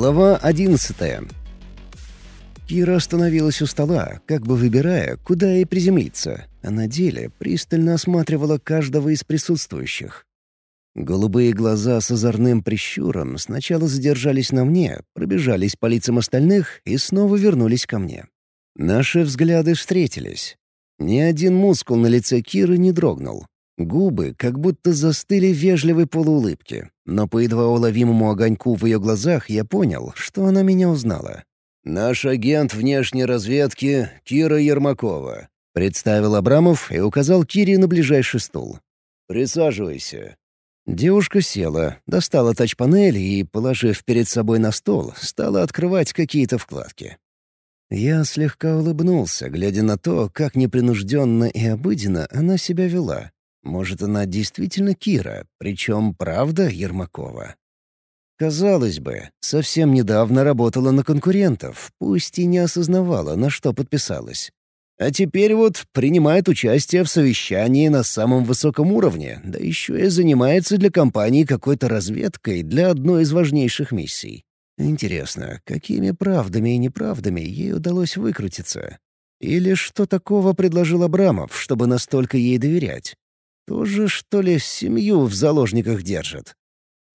Глава одиннадцатая. Кира остановилась у стола, как бы выбирая, куда ей приземлиться, а на деле пристально осматривала каждого из присутствующих. Голубые глаза с озорным прищуром сначала задержались на мне, пробежались по лицам остальных и снова вернулись ко мне. Наши взгляды встретились. Ни один мускул на лице Киры не дрогнул. Губы как будто застыли в вежливой полуулыбке, но по едва уловимому огоньку в ее глазах я понял, что она меня узнала. «Наш агент внешней разведки Кира Ермакова», — представил Абрамов и указал Кире на ближайший стул. «Присаживайся». Девушка села, достала тач-панель и, положив перед собой на стол, стала открывать какие-то вкладки. Я слегка улыбнулся, глядя на то, как непринужденно и обыденно она себя вела. Может, она действительно Кира, причем правда Ермакова. Казалось бы, совсем недавно работала на конкурентов, пусть и не осознавала, на что подписалась. А теперь вот принимает участие в совещании на самом высоком уровне, да еще и занимается для компании какой-то разведкой для одной из важнейших миссий. Интересно, какими правдами и неправдами ей удалось выкрутиться? Или что такого предложил Абрамов, чтобы настолько ей доверять? Тоже, что ли, семью в заложниках держат?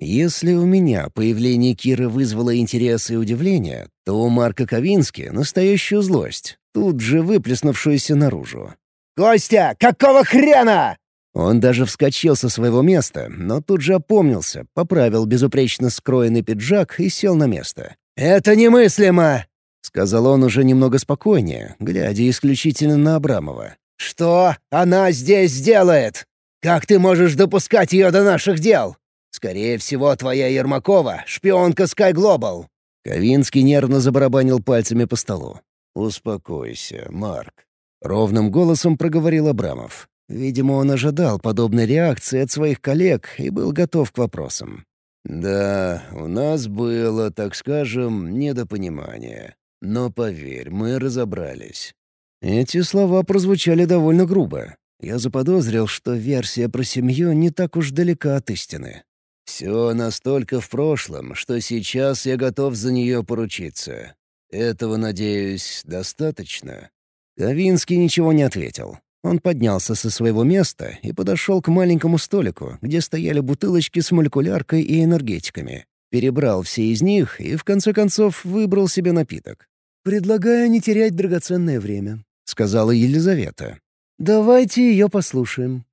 Если у меня появление Киры вызвало интерес и удивление, то у Марка Ковински настоящую злость, тут же выплеснувшуюся наружу. «Костя, какого хрена?» Он даже вскочил со своего места, но тут же опомнился, поправил безупречно скроенный пиджак и сел на место. «Это немыслимо!» — сказал он уже немного спокойнее, глядя исключительно на Абрамова. «Что она здесь делает? Как ты можешь допускать ее до наших дел? Скорее всего, твоя Ермакова — шпионка Sky Global». Ковинский нервно забарабанил пальцами по столу. «Успокойся, Марк», — ровным голосом проговорил Абрамов. Видимо, он ожидал подобной реакции от своих коллег и был готов к вопросам. «Да, у нас было, так скажем, недопонимание. Но поверь, мы разобрались». Эти слова прозвучали довольно грубо. Я заподозрил, что версия про семью не так уж далека от истины. Все настолько в прошлом, что сейчас я готов за нее поручиться. Этого, надеюсь, достаточно?» Ковинский ничего не ответил. Он поднялся со своего места и подошел к маленькому столику, где стояли бутылочки с молекуляркой и энергетиками. Перебрал все из них и, в конце концов, выбрал себе напиток. «Предлагаю не терять драгоценное время», — сказала Елизавета. «Давайте ее послушаем».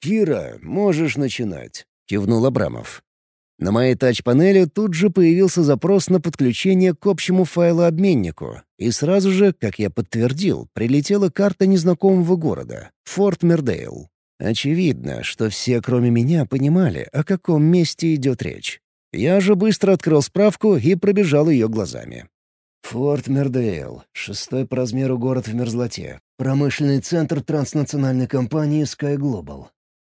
«Кира, можешь начинать», — кивнул Абрамов. На моей тач-панели тут же появился запрос на подключение к общему файлообменнику, и сразу же, как я подтвердил, прилетела карта незнакомого города — Форт Мердейл. Очевидно, что все, кроме меня, понимали, о каком месте идет речь. Я же быстро открыл справку и пробежал ее глазами. Форт Мердейл, шестой по размеру город в мерзлоте, промышленный центр транснациональной компании Sky Global.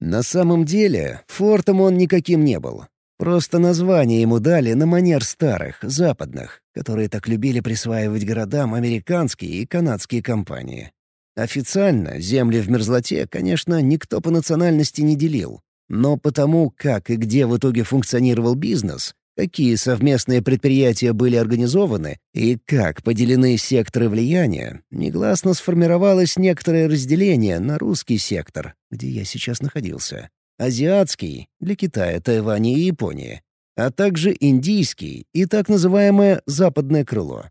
На самом деле, фортом он никаким не был. Просто название ему дали на манер старых, западных, которые так любили присваивать городам американские и канадские компании. Официально земли в мерзлоте, конечно, никто по национальности не делил. Но потому, как и где в итоге функционировал бизнес, какие совместные предприятия были организованы и как поделены секторы влияния, негласно сформировалось некоторое разделение на русский сектор, где я сейчас находился, азиатский — для Китая, Тайваня и Японии, а также индийский и так называемое «западное крыло».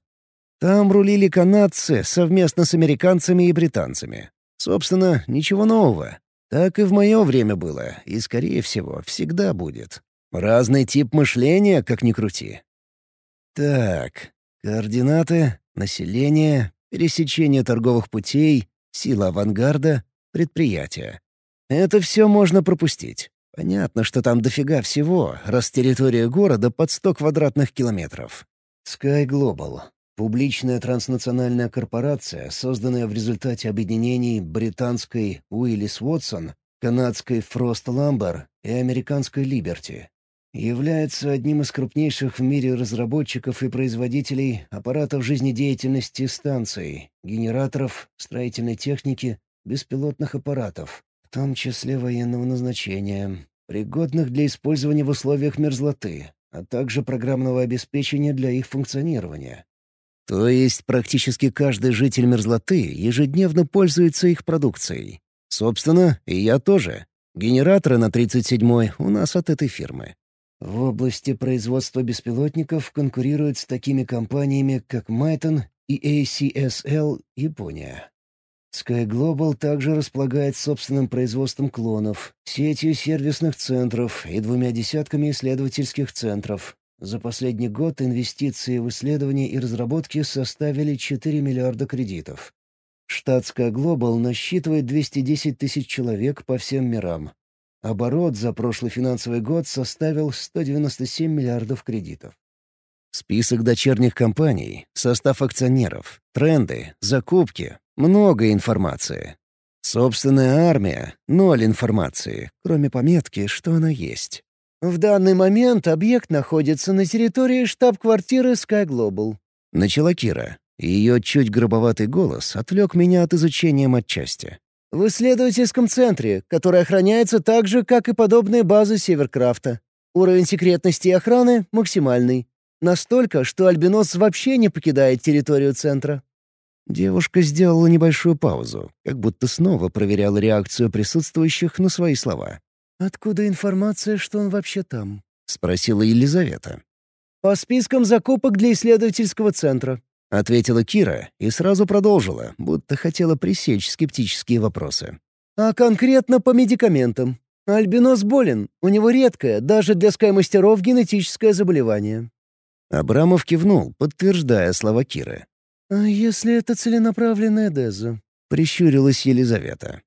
Там рулили канадцы совместно с американцами и британцами. Собственно, ничего нового. Так и в мое время было, и, скорее всего, всегда будет. Разный тип мышления, как ни крути. Так, координаты, население, пересечение торговых путей, сила авангарда, предприятия. Это все можно пропустить. Понятно, что там дофига всего, раз территория города под 100 квадратных километров. Sky Global — публичная транснациональная корпорация, созданная в результате объединений британской Уиллис Уотсон, канадской Frost Lumber и американской Liberty. Является одним из крупнейших в мире разработчиков и производителей аппаратов жизнедеятельности станций, генераторов, строительной техники, беспилотных аппаратов, в том числе военного назначения, пригодных для использования в условиях мерзлоты, а также программного обеспечения для их функционирования. То есть практически каждый житель мерзлоты ежедневно пользуется их продукцией. Собственно, и я тоже. Генераторы на 37-й у нас от этой фирмы. В области производства беспилотников конкурируют с такими компаниями, как Майтон и ACSL Япония. Sky Global также располагает собственным производством клонов, сетью сервисных центров и двумя десятками исследовательских центров. За последний год инвестиции в исследования и разработки составили 4 миллиарда кредитов. Штат Sky Global насчитывает 210 тысяч человек по всем мирам. Оборот за прошлый финансовый год составил 197 миллиардов кредитов. Список дочерних компаний, состав акционеров, тренды, закупки, много информации. Собственная армия — ноль информации, кроме пометки, что она есть. «В данный момент объект находится на территории штаб-квартиры Sky Global», — начала Кира. Ее чуть грубоватый голос отвлек меня от изучения матчасти. «В исследовательском центре, который охраняется так же, как и подобные базы Северкрафта. Уровень секретности и охраны максимальный. Настолько, что Альбинос вообще не покидает территорию центра. Девушка сделала небольшую паузу, как будто снова проверяла реакцию присутствующих на свои слова. «Откуда информация, что он вообще там?» — спросила Елизавета. «По спискам закупок для исследовательского центра», — ответила Кира и сразу продолжила, будто хотела пресечь скептические вопросы. «А конкретно по медикаментам. Альбинос болен, у него редкое, даже для скаймастеров, генетическое заболевание. Абрамов кивнул, подтверждая слова Киры. «А если это целенаправленная деза?» — прищурилась Елизавета.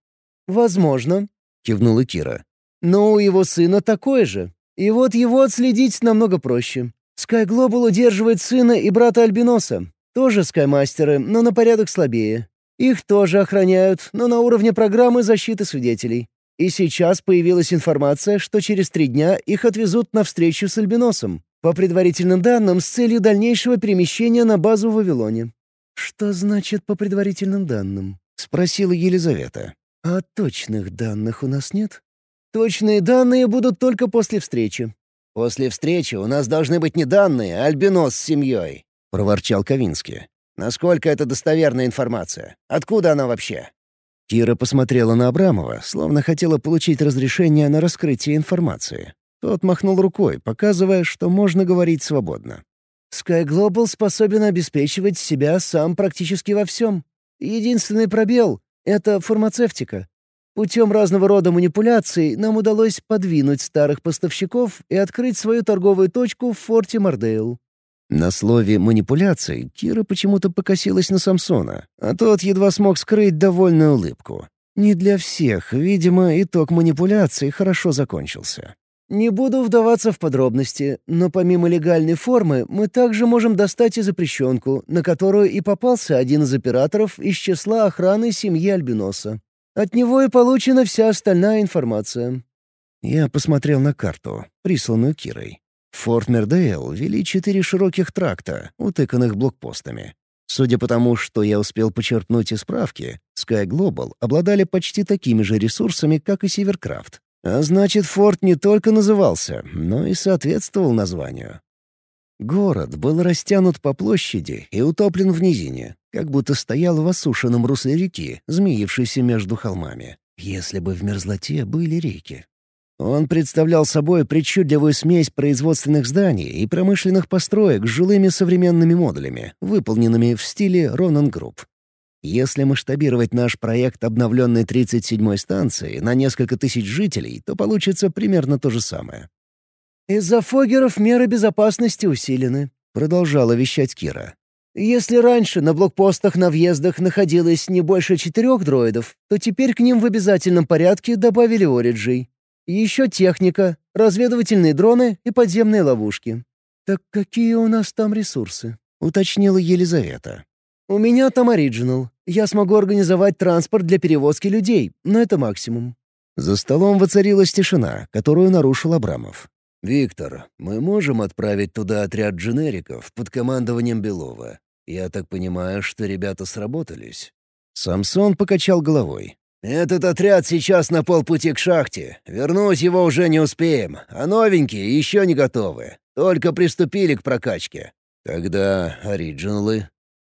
«Возможно», — кивнула Кира. «Но у его сына такое же. И вот его отследить намного проще. Global удерживает сына и брата Альбиноса. Тоже скаймастеры, но на порядок слабее. Их тоже охраняют, но на уровне программы защиты свидетелей. И сейчас появилась информация, что через три дня их отвезут на встречу с Альбиносом. По предварительным данным, с целью дальнейшего перемещения на базу в Вавилоне. «Что значит «по предварительным данным»?» — спросила Елизавета. «А точных данных у нас нет?» «Точные данные будут только после встречи». «После встречи у нас должны быть не данные, а альбинос с семьей», — проворчал Ковинский. «Насколько это достоверная информация? Откуда она вообще?» Кира посмотрела на Абрамова, словно хотела получить разрешение на раскрытие информации. Тот махнул рукой, показывая, что можно говорить свободно. Sky Global способен обеспечивать себя сам практически во всем. Единственный пробел — это фармацевтика. Путем разного рода манипуляций нам удалось подвинуть старых поставщиков и открыть свою торговую точку в форте Мардейл. На слове «манипуляции» Кира почему-то покосилась на Самсона, а тот едва смог скрыть довольную улыбку. Не для всех, видимо, итог манипуляции хорошо закончился. Не буду вдаваться в подробности, но помимо легальной формы мы также можем достать и запрещенку, на которую и попался один из операторов из числа охраны семьи Альбиноса. От него и получена вся остальная информация. Я посмотрел на карту, присланную Кирой. В Форт Мердейл вели четыре широких тракта, утыканных блокпостами. Судя по тому, что я успел почерпнуть из справки, Sky Global обладали почти такими же ресурсами, как и Северкрафт. А значит, форт не только назывался, но и соответствовал названию. Город был растянут по площади и утоплен в низине, как будто стоял в осушенном русле реки, змеившейся между холмами. Если бы в мерзлоте были реки. Он представлял собой причудливую смесь производственных зданий и промышленных построек с жилыми современными модулями, выполненными в стиле Ронан Групп. Если масштабировать наш проект обновленной 37-й станции на несколько тысяч жителей, то получится примерно то же самое. «Из-за фогеров меры безопасности усилены», — продолжала вещать Кира. «Если раньше на блокпостах на въездах находилось не больше четырех дроидов, то теперь к ним в обязательном порядке добавили ориджей. Еще техника, разведывательные дроны и подземные ловушки». «Так какие у нас там ресурсы?» — уточнила Елизавета. «У меня там оригинал. Я смогу организовать транспорт для перевозки людей, но это максимум». За столом воцарилась тишина, которую нарушил Абрамов. «Виктор, мы можем отправить туда отряд дженериков под командованием Белова. Я так понимаю, что ребята сработались». Самсон покачал головой. «Этот отряд сейчас на полпути к шахте. Вернуть его уже не успеем, а новенькие еще не готовы. Только приступили к прокачке. Тогда оригиналы.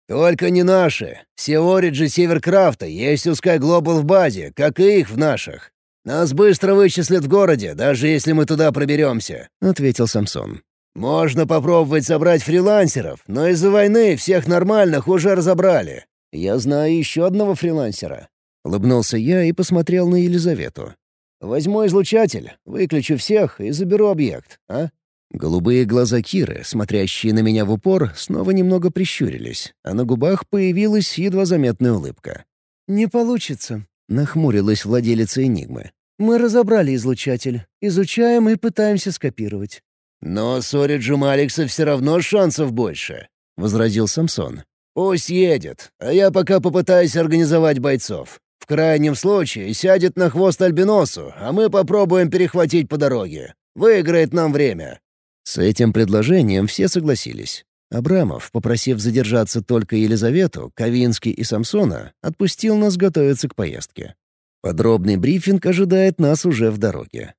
Только не наши. Все ориджи Северкрафта есть у Global в базе, как и их в наших. Нас быстро вычислят в городе, даже если мы туда проберемся», — ответил Самсон. «Можно попробовать собрать фрилансеров, но из-за войны всех нормальных уже разобрали». «Я знаю еще одного фрилансера». Улыбнулся я и посмотрел на Елизавету. «Возьму излучатель, выключу всех и заберу объект, а?» Голубые глаза Киры, смотрящие на меня в упор, снова немного прищурились, а на губах появилась едва заметная улыбка. «Не получится», — нахмурилась владелица «Энигмы». «Мы разобрали излучатель, изучаем и пытаемся скопировать». «Но с Ориджем Алекса все равно шансов больше», — возразил Самсон. «Пусть едет, а я пока попытаюсь организовать бойцов. Крайнем случае сядет на хвост Альбиносу, а мы попробуем перехватить по дороге. Выиграет нам время». С этим предложением все согласились. Абрамов, попросив задержаться только Елизавету, Ковинский и Самсона, отпустил нас готовиться к поездке. Подробный брифинг ожидает нас уже в дороге.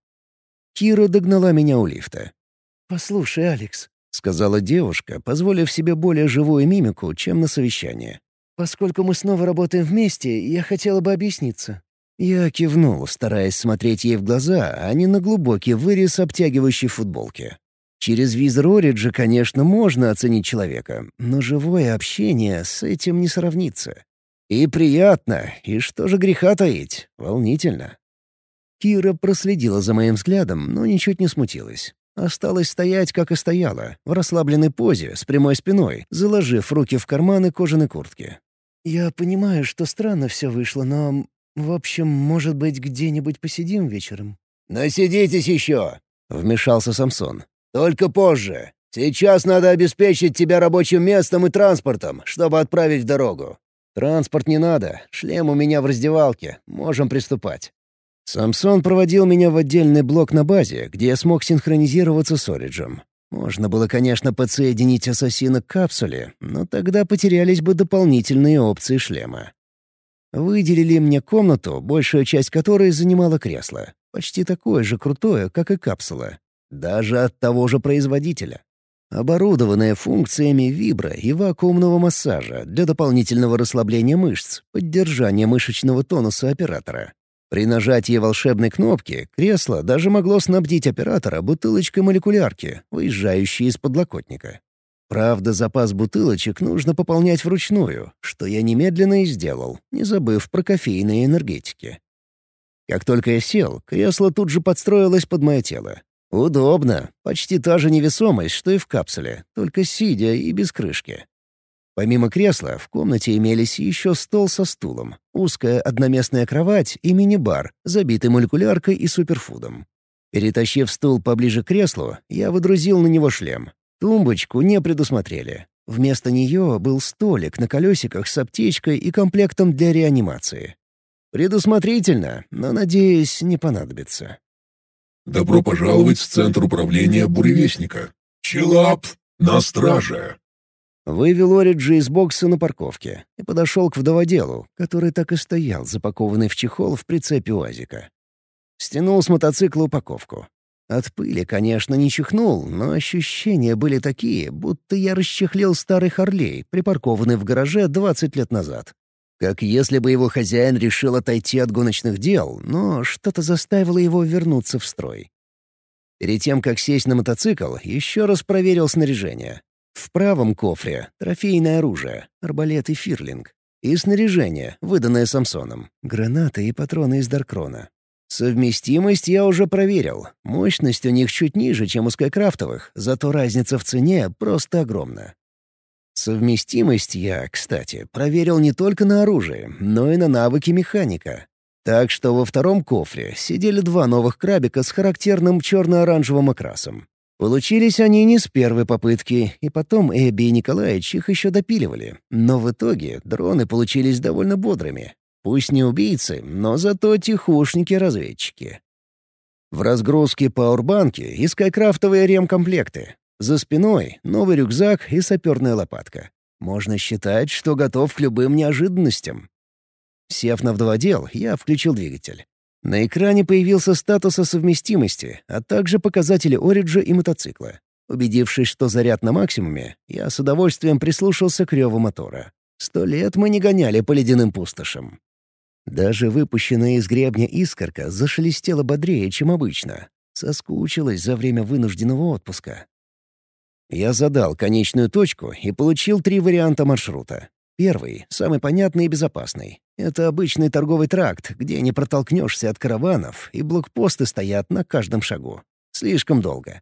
Кира догнала меня у лифта. «Послушай, Алекс», — сказала девушка, позволив себе более живую мимику, чем на совещании. «Поскольку мы снова работаем вместе, я хотела бы объясниться». Я кивнул, стараясь смотреть ей в глаза, а не на глубокий вырез обтягивающей футболки. Через визор Ориджа, конечно, можно оценить человека, но живое общение с этим не сравнится. И приятно, и что же греха таить, волнительно. Кира проследила за моим взглядом, но ничуть не смутилась. Осталось стоять, как и стояла, в расслабленной позе, с прямой спиной, заложив руки в карманы кожаной куртки. «Я понимаю, что странно все вышло, но... В общем, может быть, где-нибудь посидим вечером?» «Насидитесь еще!» — вмешался Самсон. Только позже. Сейчас надо обеспечить тебя рабочим местом и транспортом, чтобы отправить в дорогу. Транспорт не надо, шлем у меня в раздевалке, можем приступать». Самсон проводил меня в отдельный блок на базе, где я смог синхронизироваться с Ориджем. Можно было, конечно, подсоединить ассасина к капсуле, но тогда потерялись бы дополнительные опции шлема. Выделили мне комнату, большая часть которой занимала кресло. Почти такое же крутое, как и капсула. Даже от того же производителя. Оборудованная функциями вибро и вакуумного массажа для дополнительного расслабления мышц, поддержания мышечного тонуса оператора. При нажатии волшебной кнопки кресло даже могло снабдить оператора бутылочкой молекулярки, выезжающей из подлокотника. Правда, запас бутылочек нужно пополнять вручную, что я немедленно и сделал, не забыв про кофейные энергетики. Как только я сел, кресло тут же подстроилось под мое тело. Удобно. Почти та же невесомость, что и в капсуле, только сидя и без крышки. Помимо кресла, в комнате имелись еще стол со стулом, узкая одноместная кровать и мини-бар, забитый молекуляркой и суперфудом. Перетащив стул поближе к креслу, я выдрузил на него шлем. Тумбочку не предусмотрели. Вместо нее был столик на колесиках с аптечкой и комплектом для реанимации. Предусмотрительно, но, надеюсь, не понадобится. Добро пожаловать в Центр управления Буревестника. Челап на страже!» Вывел Ориджи из бокса на парковке и подошел к вдоводелу, который так и стоял, запакованный в чехол в прицепе УАЗика. Стянул с мотоцикла упаковку. От пыли, конечно, не чихнул, но ощущения были такие, будто я расчехлил старый Харлей, припаркованный в гараже 20 лет назад. Как если бы его хозяин решил отойти от гоночных дел, но что-то заставило его вернуться в строй. Перед тем, как сесть на мотоцикл, еще раз проверил снаряжение. В правом кофре — трофейное оружие, арбалет и фирлинг. И снаряжение, выданное Самсоном, гранаты и патроны из Даркрона. Совместимость я уже проверил. Мощность у них чуть ниже, чем у скайкрафтовых, зато разница в цене просто огромна. Совместимость я, кстати, проверил не только на оружие, но и на навыки механика. Так что во втором кофре сидели два новых крабика с характерным черно-оранжевым окрасом. Получились они не с первой попытки, и потом Эбби и Николаевич их еще допиливали. Но в итоге дроны получились довольно бодрыми. Пусть не убийцы, но зато тихушники-разведчики. В разгрузке пауэрбанки и скайкрафтовые ремкомплекты, за спиной новый рюкзак и саперная лопатка. Можно считать, что готов к любым неожиданностям. Сев на вдоводел, я включил двигатель. На экране появился статус о совместимости, а также показатели Ориджа и мотоцикла. Убедившись, что заряд на максимуме, я с удовольствием прислушался к реву мотора. Сто лет мы не гоняли по ледяным пустошам. Даже выпущенная из гребня искорка зашелестела бодрее, чем обычно. Соскучилась за время вынужденного отпуска. Я задал конечную точку и получил три варианта маршрута. Первый — самый понятный и безопасный. Это обычный торговый тракт, где не протолкнешься от караванов, и блокпосты стоят на каждом шагу. Слишком долго.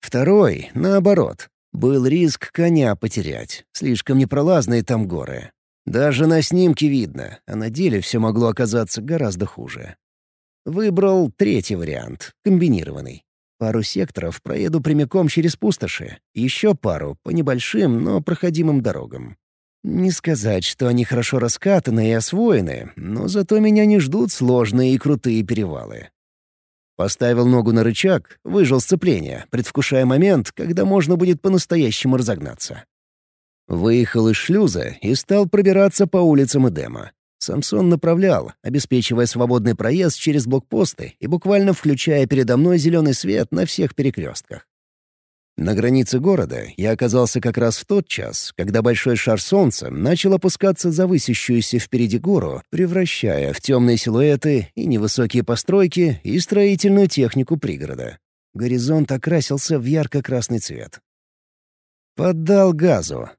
Второй, наоборот, был риск коня потерять. Слишком непролазные там горы. Даже на снимке видно, а на деле все могло оказаться гораздо хуже. Выбрал третий вариант, комбинированный. Пару секторов проеду прямиком через пустоши, еще пару — по небольшим, но проходимым дорогам. Не сказать, что они хорошо раскатаны и освоены, но зато меня не ждут сложные и крутые перевалы. Поставил ногу на рычаг, выжил сцепление, предвкушая момент, когда можно будет по-настоящему разогнаться. Выехал из шлюза и стал пробираться по улицам Эдема. Самсон направлял, обеспечивая свободный проезд через блокпосты и буквально включая передо мной зеленый свет на всех перекрестках. На границе города я оказался как раз в тот час, когда большой шар солнца начал опускаться за высящуюся впереди гору, превращая в темные силуэты и невысокие постройки, и строительную технику пригорода. Горизонт окрасился в ярко-красный цвет. Поддал газу.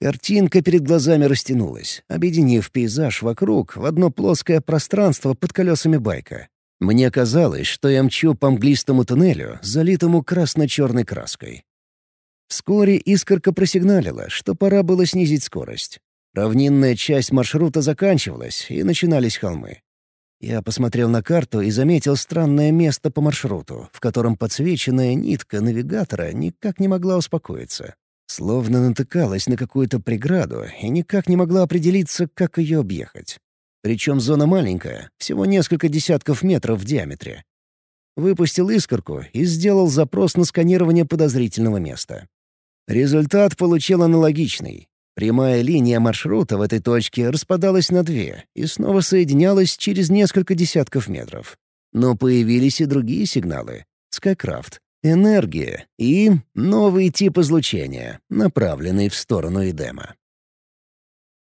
Картинка перед глазами растянулась, объединив пейзаж вокруг в одно плоское пространство под колесами байка. Мне казалось, что я мчу по мглистому туннелю, залитому красно-черной краской. Вскоре искорка просигналила, что пора было снизить скорость. Равнинная часть маршрута заканчивалась, и начинались холмы. Я посмотрел на карту и заметил странное место по маршруту, в котором подсвеченная нитка навигатора никак не могла успокоиться. Словно натыкалась на какую-то преграду и никак не могла определиться, как ее объехать. Причем зона маленькая, всего несколько десятков метров в диаметре. Выпустил искорку и сделал запрос на сканирование подозрительного места. Результат получил аналогичный. Прямая линия маршрута в этой точке распадалась на две и снова соединялась через несколько десятков метров. Но появились и другие сигналы. Скайкрафт, энергия и новый тип излучения, направленный в сторону Эдема.